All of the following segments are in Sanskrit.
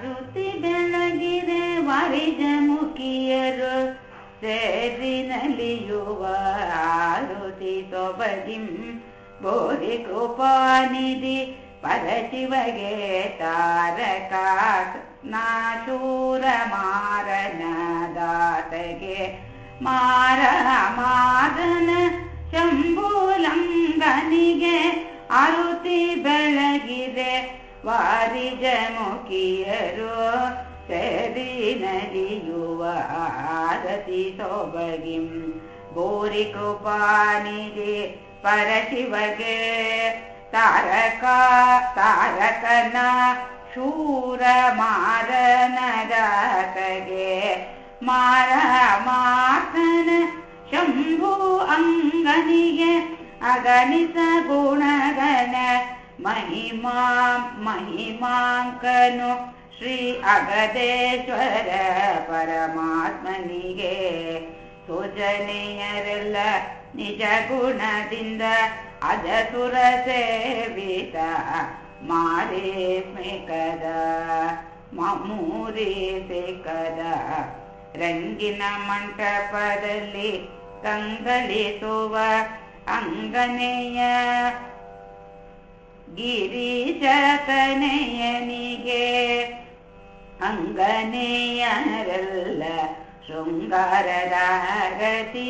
ಆರುತಿ ಬೆಳಗಿದೆ ವಾರಿಜ ಮುಖಿಯರು. ಸೇರಿ ನಲಿಯುವ ಆರುತಿ ಸೊಬಗಿಂ ಬೋರಿ ಕೃಪಾನಿಧಿ ಪರಶಿವಗೆ ತಾರಕ ನಾಶೂರ ಮಾರನ ದಾತಗೆ ಮಾರ ಮಾರನ ಶಂಭುಲಂಗನಿಗೆ ಆರುತಿ ಬೆಳಗಿದೆ ವಾರಿಜ ಮುಖಿಯರು ಸರಿ ನಲಿಯುವ ಆರತಿ ಸೊಬಗಿಂ ಗೋರಿ ಕೃಪಾನಿಧಿ ಪರಶಿವಗೆ ತಾರಕ ತಾರಕನ ಶೂರ ಮಾರನದಾತಗೆ ಮಾರ ಮಾತನ ಶಂಭು ಅಂಗನಿಗೆ ಅಗಣಿತ ಗುಣಗಣ महिमा महिमाङ्कनु श्री अगदेश्वर परमात्मनिगे सुजनीयरेल्ल निज गुणदिन्द अजसुर सेवित मारे स्मेकद ಮಮ್ಮೂರಿ ಸಿಕ್ಕದ ರಂಗಿನ ಮಂಟಪದಲ್ಲಿ ಕಂಗಳಿಸುವ ಅಂಗನೆಯ ಗಿರಿಜತನೆಯನಿಗೆ ಅಂಗನೆಯರೆಲ್ಲ ಶೃಂಗಾರದ ಗತಿ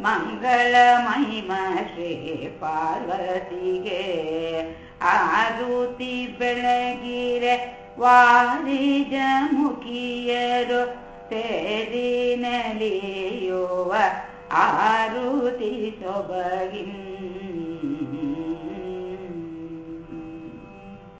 ಮಂಗಳ ಮಹಿಮ ಶ್ರೀ ಪಾರ್ವತಿಗೆ ಆರುತಿ ಬೆಳಗಿರೆ ವಾರಿಜ ಮುಖಿಯರು ಸೇರಿ ನಲಿಯುವ ಆರುತಿ ಸೊಬಗಿಂ